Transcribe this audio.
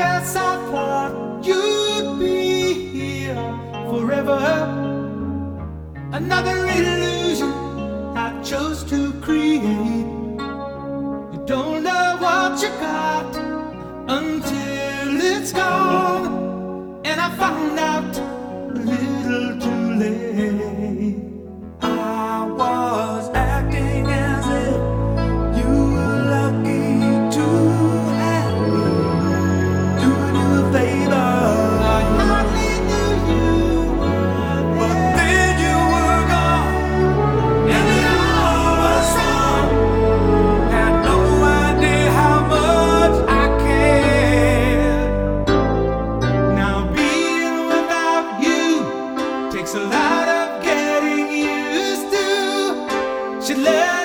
guess I thought you'd be here forever. Another illusion I chose to create. You don't know what you got until it's gone, and I found out a little too late. you left.